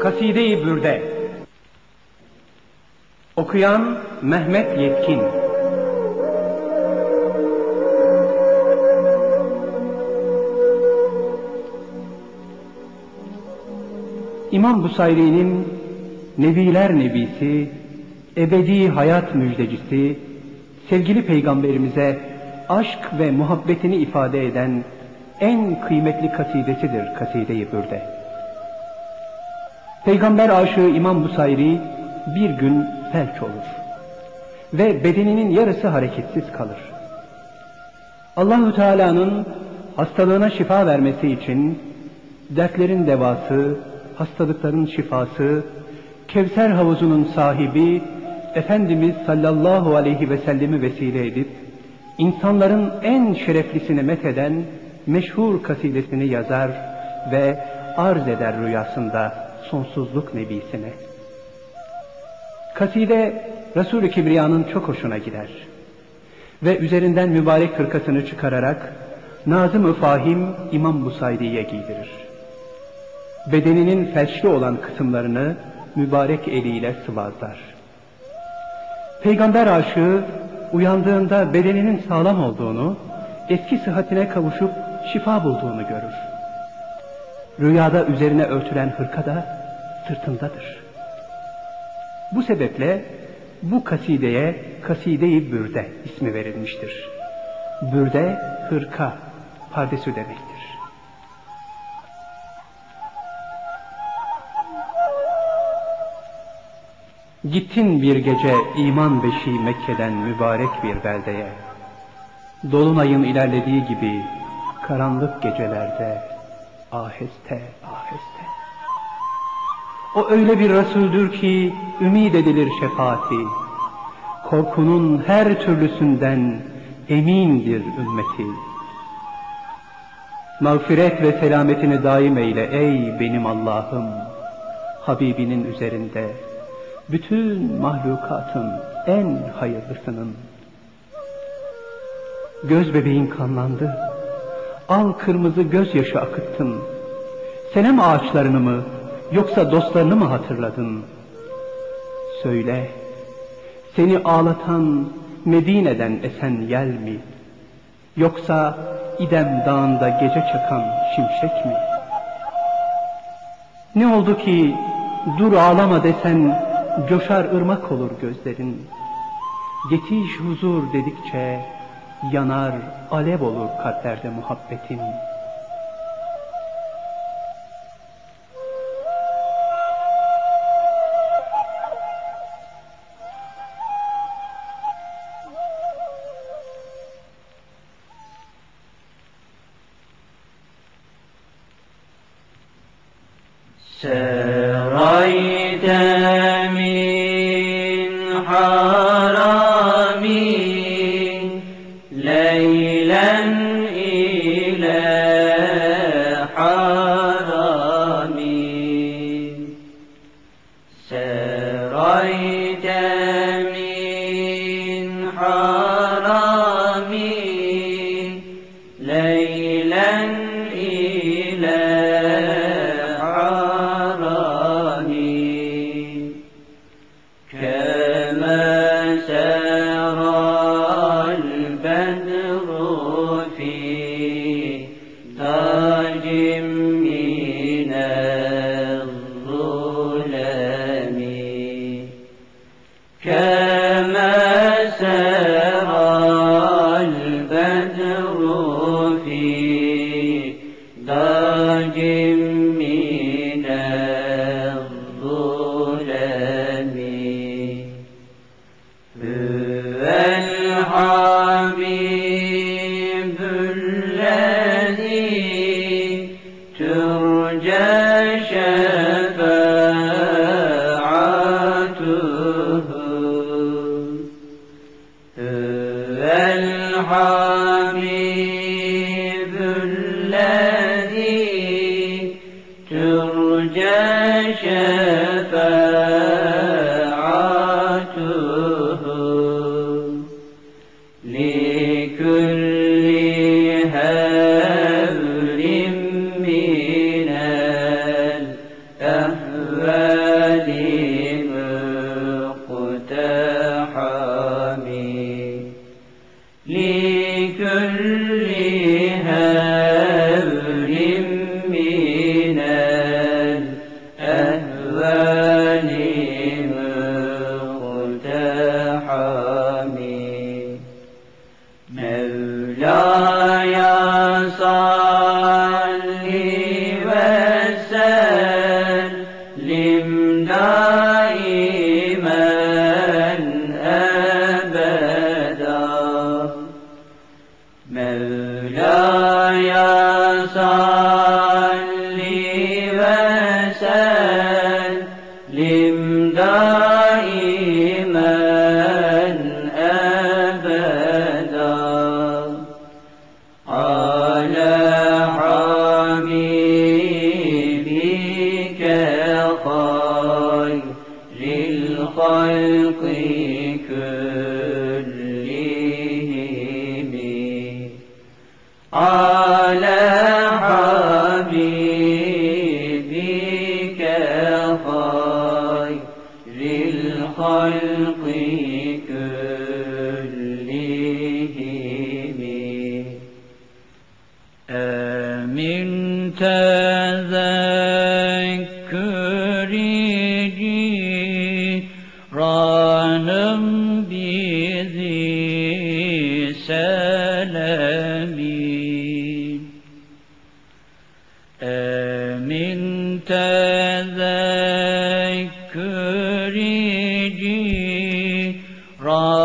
Kaside-i Bürde Okuyan Mehmet Yetkin İmam Busayri'nin Nebiler Nebisi, ebedi hayat müjdecisi, sevgili peygamberimize aşk ve muhabbetini ifade eden en kıymetli kasidesidir Kaside-i Bürde. Peygamber aşığı İmam Busayri bir gün felç olur ve bedeninin yarısı hareketsiz kalır. Allahü Teala'nın hastalığına şifa vermesi için dertlerin devası, hastalıkların şifası, Kevser havuzunun sahibi Efendimiz sallallahu aleyhi ve sellemi vesile edip insanların en şereflisini metheden meşhur kasidesini yazar ve arz eder rüyasında sonsuzluk nebisine. Kaside Resul-i Kibriya'nın çok hoşuna gider. Ve üzerinden mübarek hırkasını çıkararak Nazım-ı Fahim İmam Busayri'ye giydirir. Bedeninin felçli olan kısımlarını mübarek eliyle sıvazlar. Peygamber aşığı uyandığında bedeninin sağlam olduğunu, eski sıhhatine kavuşup şifa bulduğunu görür. Rüyada üzerine örtülen hırka da sırtındadır. Bu sebeple bu kasideye Kaside-i Bürde ismi verilmiştir. Bürde, hırka, pardesü demektir. Gittin bir gece iman beşi Mekke'den mübarek bir beldeye. Dolunayın ilerlediği gibi karanlık gecelerde aheste aheste. O öyle bir Resuldür ki ümid edilir şefaati. Korkunun her türlüsünden emindir ümmeti. Mağfiret ve selametini daim eyle ey benim Allah'ım. Habibinin üzerinde bütün mahlukatın en hayırlısının. Göz bebeğin kanlandı, al kırmızı gözyaşı akıttın. Senem ağaçlarını mı, yoksa dostlarını mı hatırladın? Söyle, seni ağlatan Medine'den esen yel mi? Yoksa İdem dağında gece çakan şimşek mi? Ne oldu ki dur ağlama desen coşar ırmak olur gözlerin. Yetiş huzur dedikçe yanar alev olur kalplerde muhabbetin. الأهوال الأبرار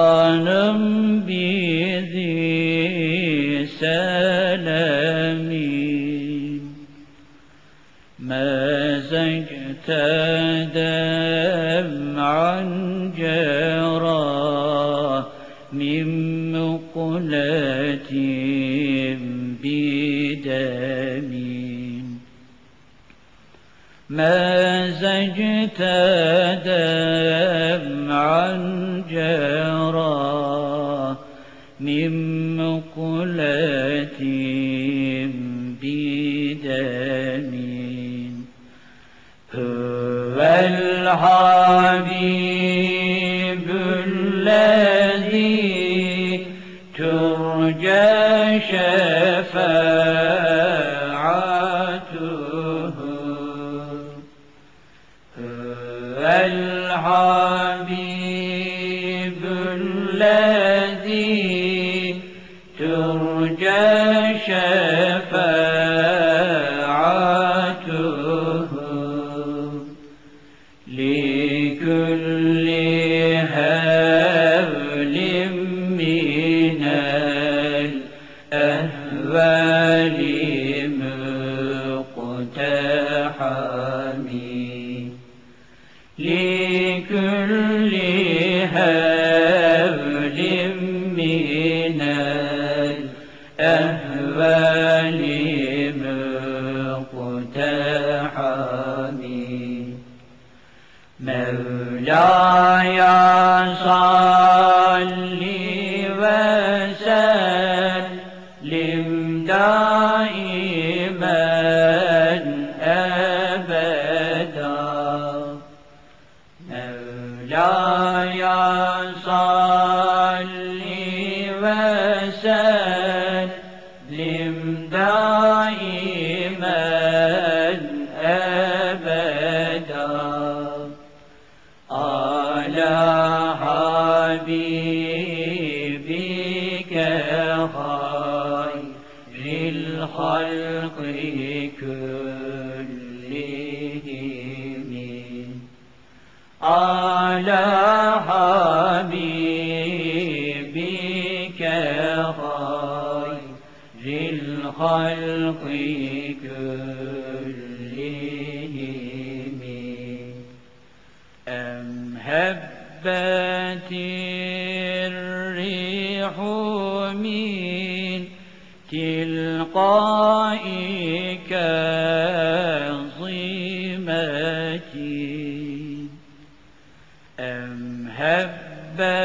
حال الريح من تلقاء كاظمة أم هبت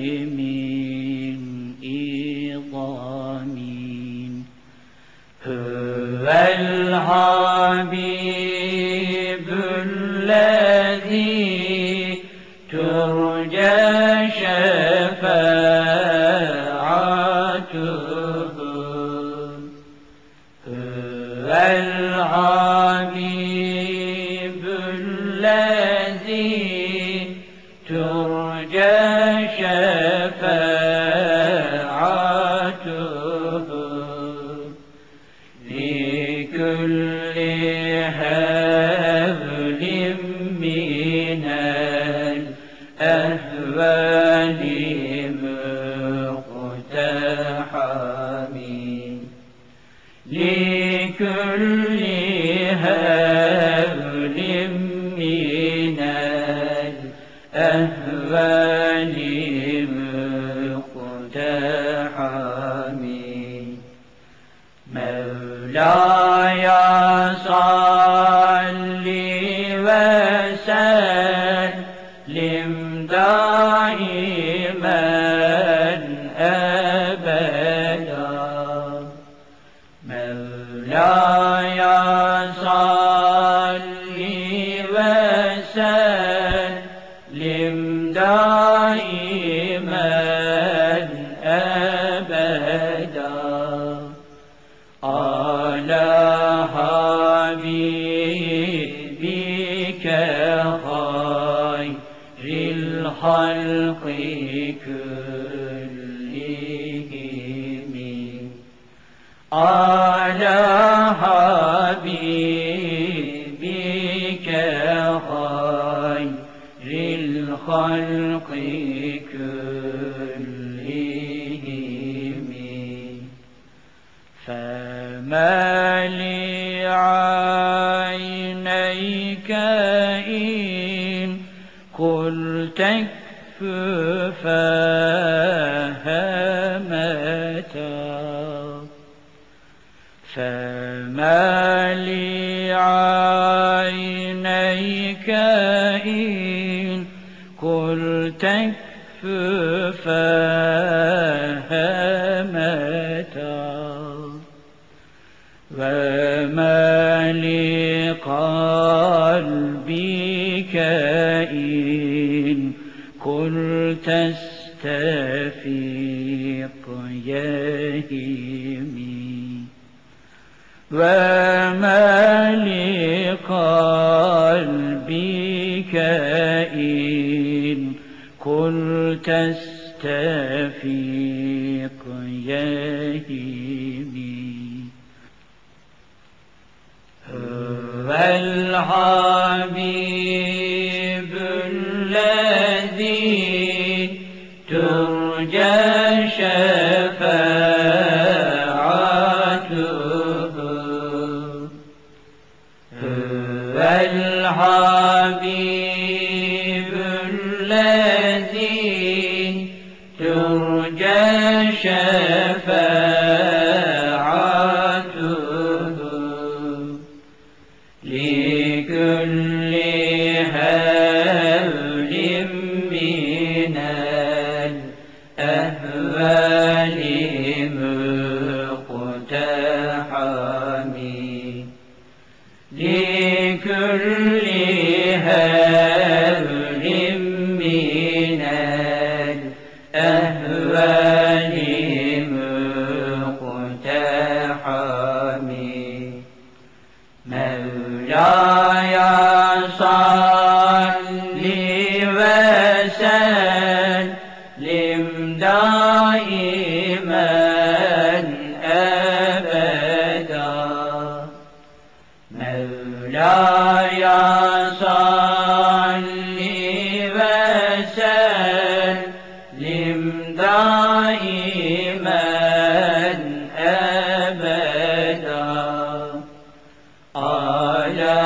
كفى العالمين تفيض يهيمي وما لقلبك إن قلت استفيق يهيمي هو gel şefaat. على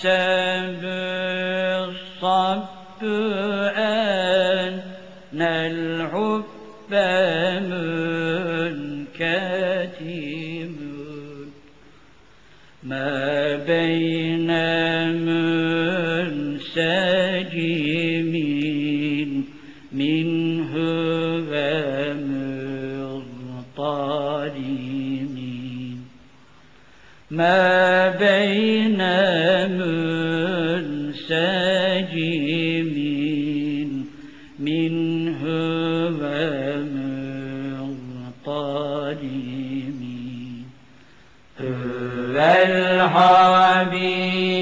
حتى القديم هو الحبيب.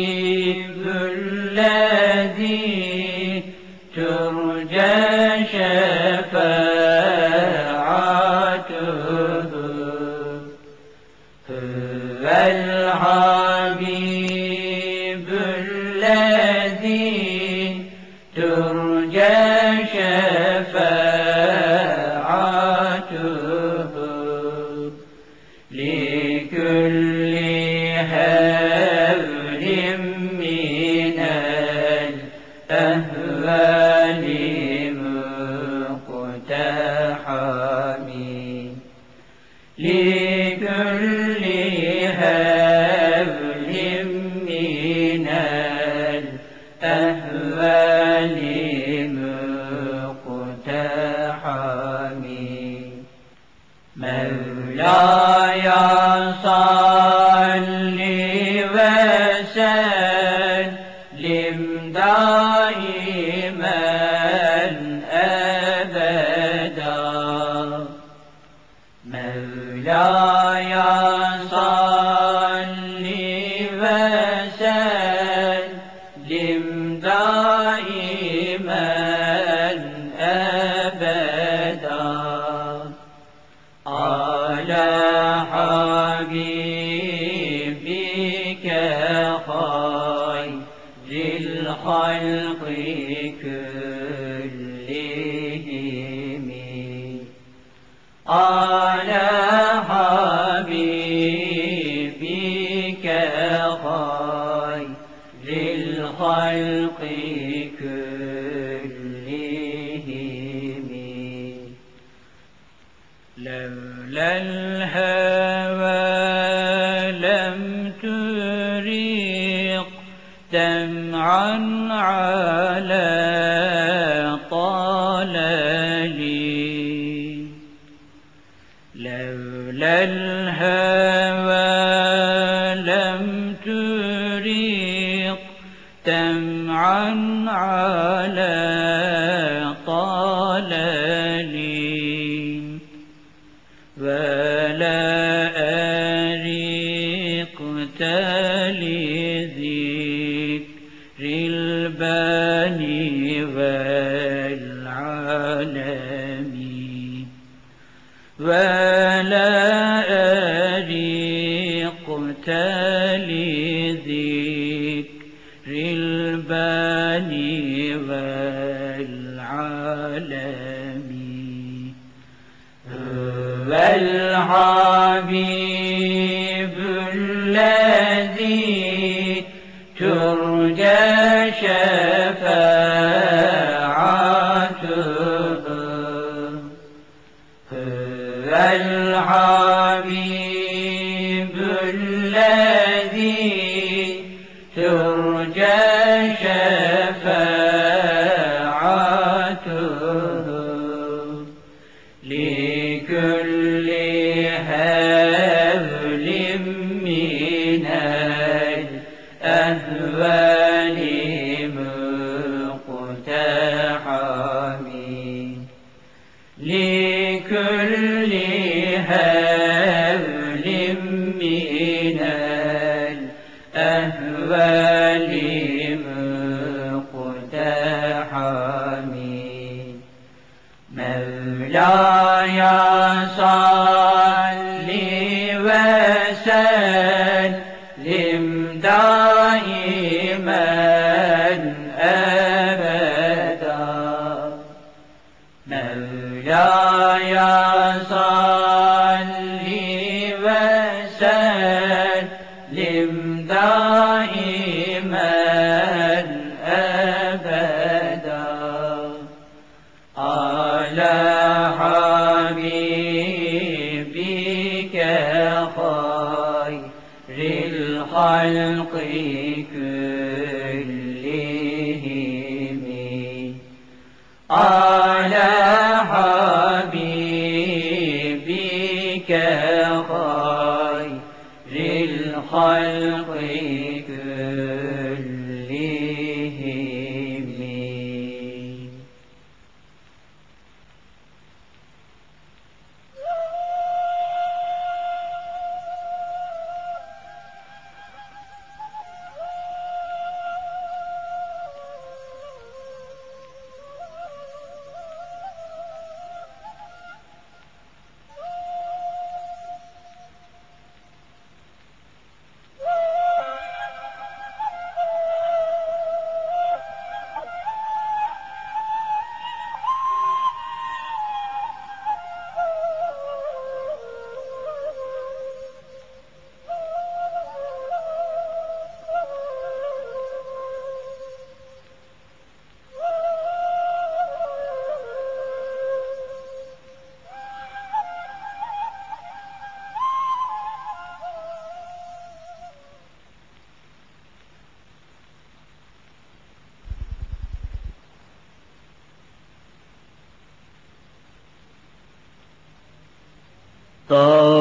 لا على أبي قتال ذكر الباني والعالمين والعابين Oh.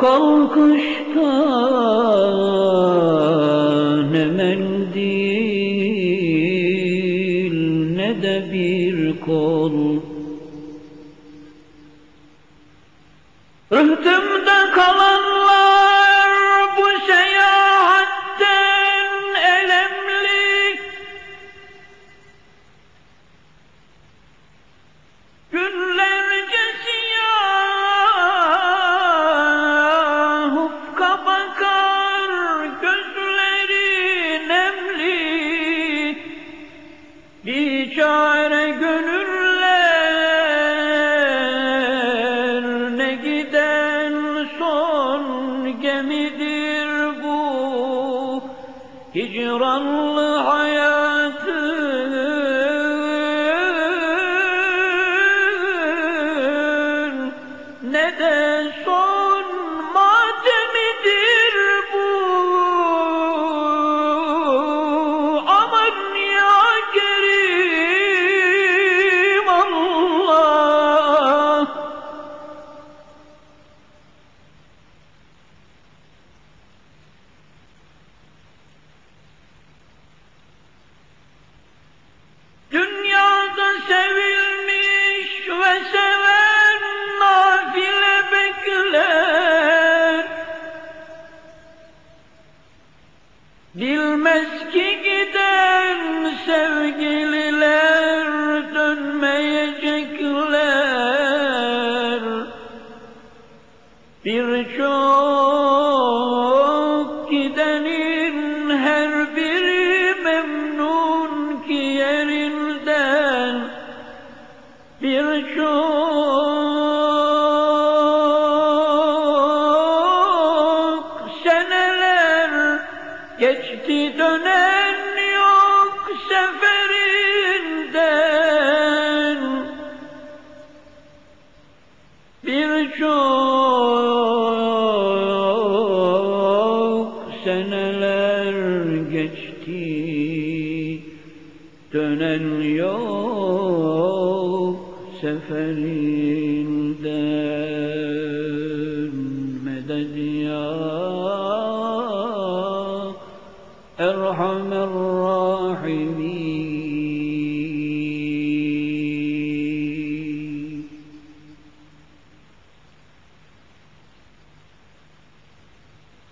Kalkışta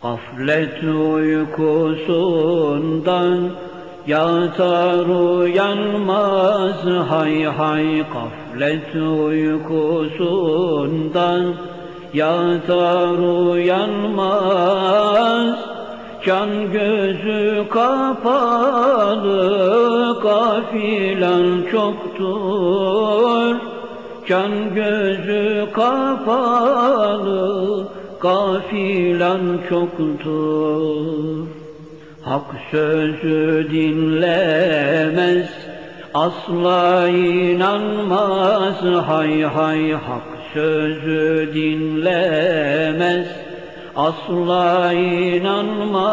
Gaflet uykusundan yatar uyanmaz. Hay hay gaflet uykusundan yatar uyanmaz. Can gözü kapalı kafilan çoktur. Can gözü kapalı kafilan çoktur. Hak sözü dinlemez asla inanmaz. Hay hay hak sözü dinlemez asla inanmaz.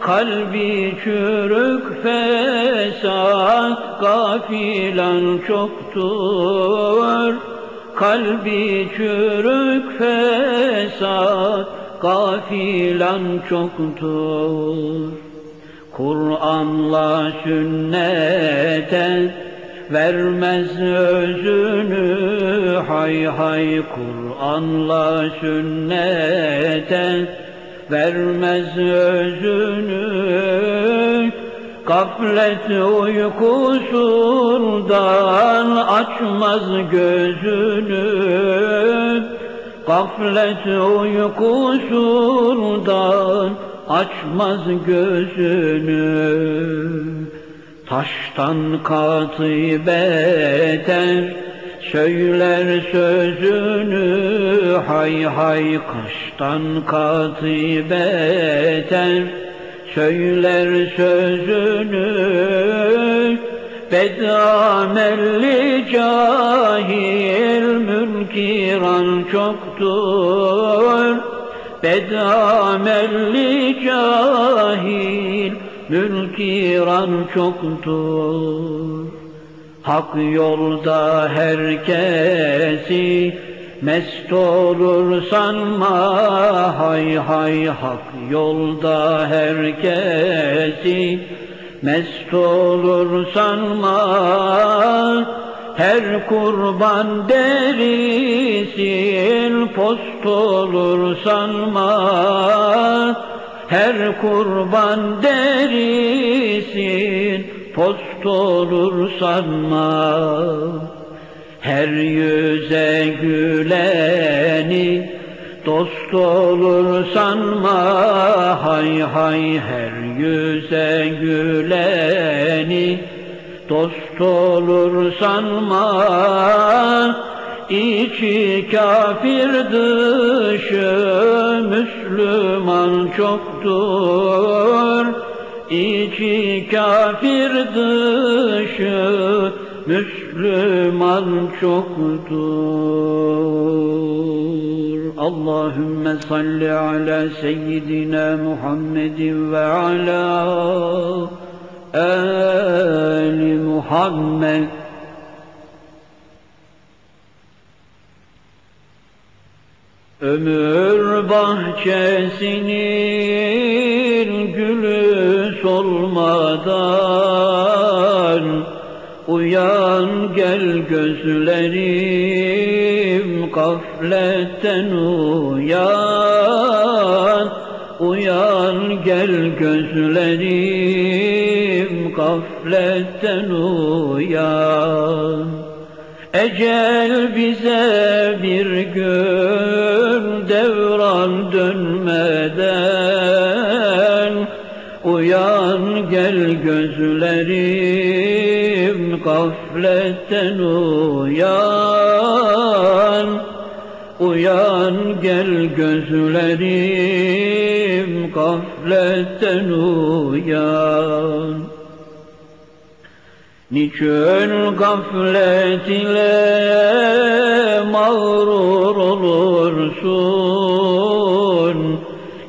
Kalbi çürük fesat gafilan çoktur kalbi çürük fesat gafilan çoktur. Kur'an'la sünnete vermez özünü hay hay Kur'an'la sünnete vermez özünü Gaflet uykusundan açmaz gözünü. Gaflet uykusundan açmaz gözünü. Taştan katı beter Söyler sözünü. Hay hay kaştan katı beter Söyler sözünü bedamelli cahil münkiran çoktur. Bedamelli cahil münkiran çoktur. Hak yolda herkesi mest olur sanma hay hay hak yolda herkesi. Mest olur sanma her kurban derisin post olur sanma her kurban derisin post olur sanma her yüze güleni dost olur sanma hay hay her yüze güleni dost olur sanma içi kafir dışı Müslüman çoktur. İçi kafir dışı Müslüman çoktur. Allahümme salli ala seyyidina Muhammedin ve ala ali Muhammed. Ömür bahçesinin gülü solmadan Uyan gel gözlerim gafletten uyan. Uyan gel gözlerim gafletten uyan. Ecel bize bir gün devran dönmeden. Uyan gel gözlerim gafletten uyan Uyan gel gözlerim gafletten uyan Niçin gaflet ile mağrur olursun?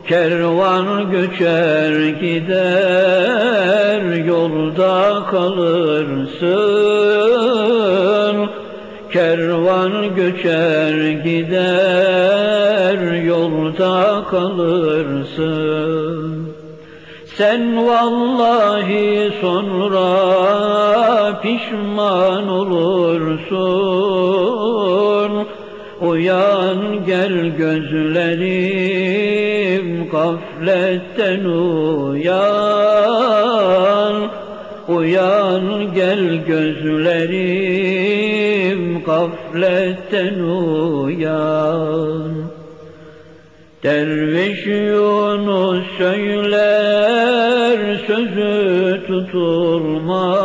Kervan göçer gider yolda kalırsın. Kervan göçer gider yolda kalırsın. Sen vallahi sonra pişman olursun. Uyan gel gözlerim gafletten uyan. Uyan gel gözlerim gafletten uyan. Derviş Yunus söyler sözü tutulmaz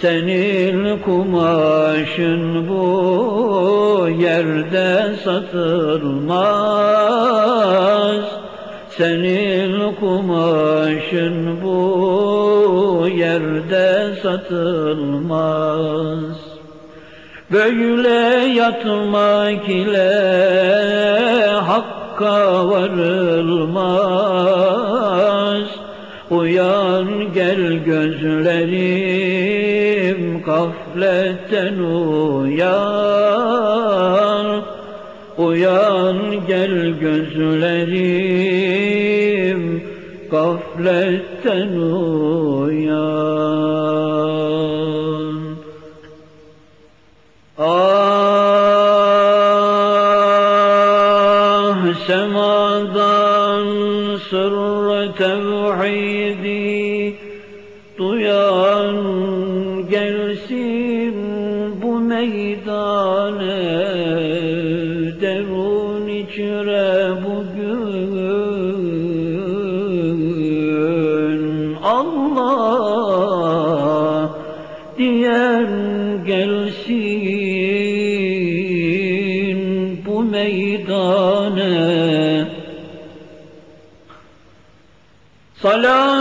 Senin kumaşın bu yerde satılmaz Senin kumaşın bu yerde satılmaz Böyle yatmak ile hakka varılmaz. Uyan gel gözlerim gafletten uyan. Uyan gel gözlerim gafletten uyan. صلاة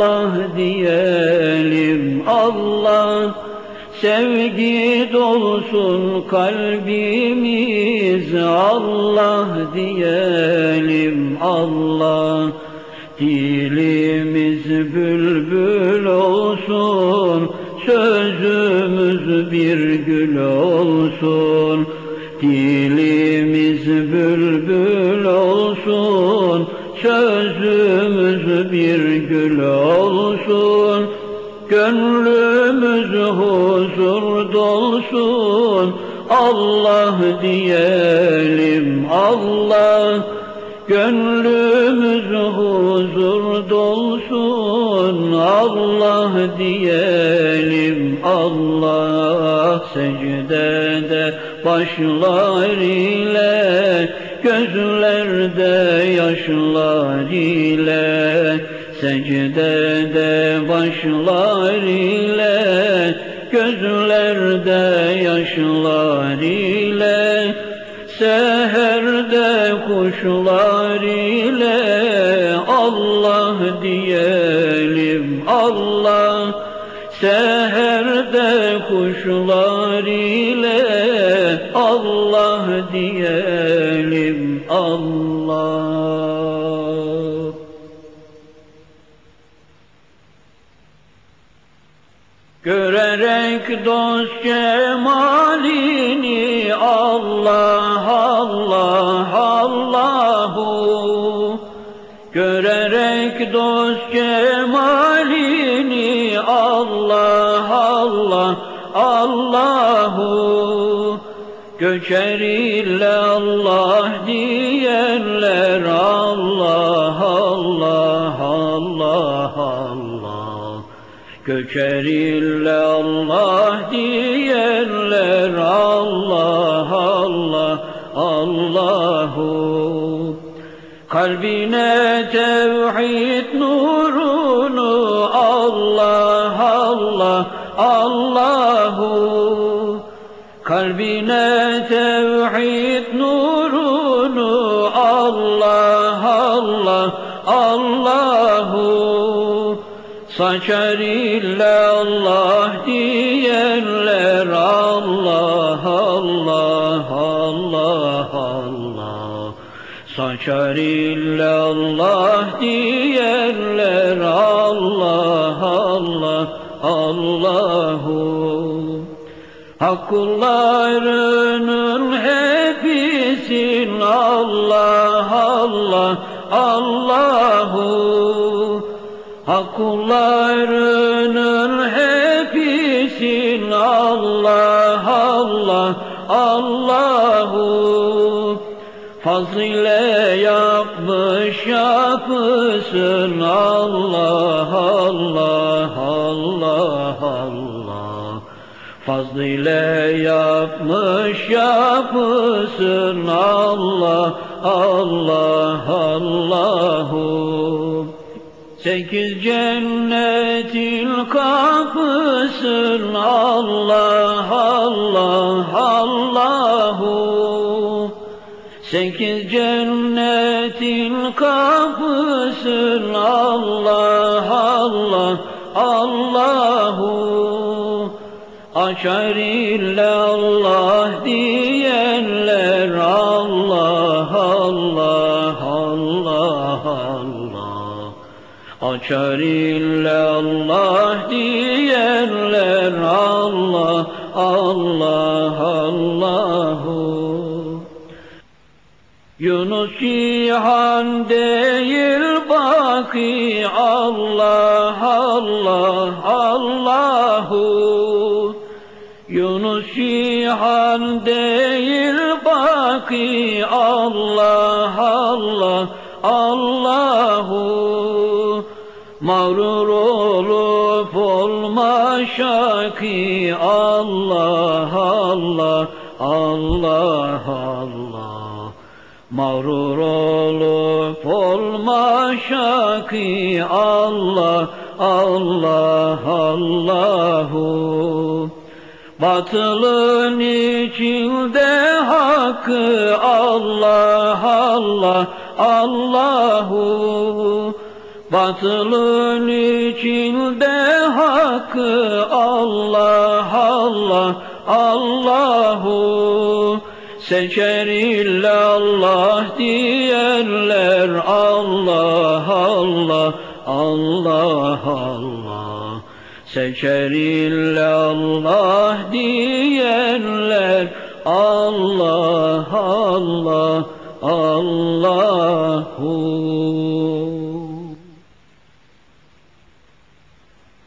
Allah diyelim Allah Sevgi dolsun kalbimiz. Allah diyelim Allah Dilimiz bülbül olsun Sözümüz bir gül olsun Dilimiz bülbül olsun Sözümüz bir gül olsun Gönlümüz huzur dolsun. Allah diyelim Allah Gönlümüz huzur dolsun. Allah diyelim Allah secdede başlar ile gözlerde yaşlar ile secdede başlar ile gözlerde yaşlar ile Seherde kuşlar ile Allah diyelim Allah Seherde kuşlar ile Allah diyelim Allah. Görerek dost cemalini Allah Allah Allahu. Görerek dost cemalini Allah Allah Allahu Göçer ile Allah diyenler Allah Allah Allah Allah. Göçer illa Allah diyenler Allah Allah Allahu. Kalbine tevhid nurunu Allah Allah Allahu Kalbine tevhid nurunu Allah Allah Allahu. Saçar Allah diyenler Allah Allah Allah Allah. Saçar Allah diyenler Allah Allah Allahu Hakkullarının hepsin Allah Allah Allahu. Hakkullarının hepsin Allah Allah Allahu. Fazile yapmış yapısın Allah Fazile yapmış yapısın Allah Allah Allahu. Sekiz cennetin kapısın Allah Allah Allahu. Sekiz cennetin kapısın Allah Açar illa Allah diyenler Allah Allah Allah Allah. Açar illa Allah diyenler Allah Allah Allahu Yunus Cihan değil baki Allah Allah Allahu Yunus Cihan değil baki Allah Allah Allahu. Mağrur olup olma şaki Allah Allah Allah Allah. Mağrur olup olma şaki Allah Allah Allahu Batılın içinde hakkı Allah Allah Allahu. Batılın içinde hakkı Allah Allah Allahu. Seçer illa Allah diyenler Allah Allah Allah Allah Seçer illa Allah diyenler Allah Allah Allahu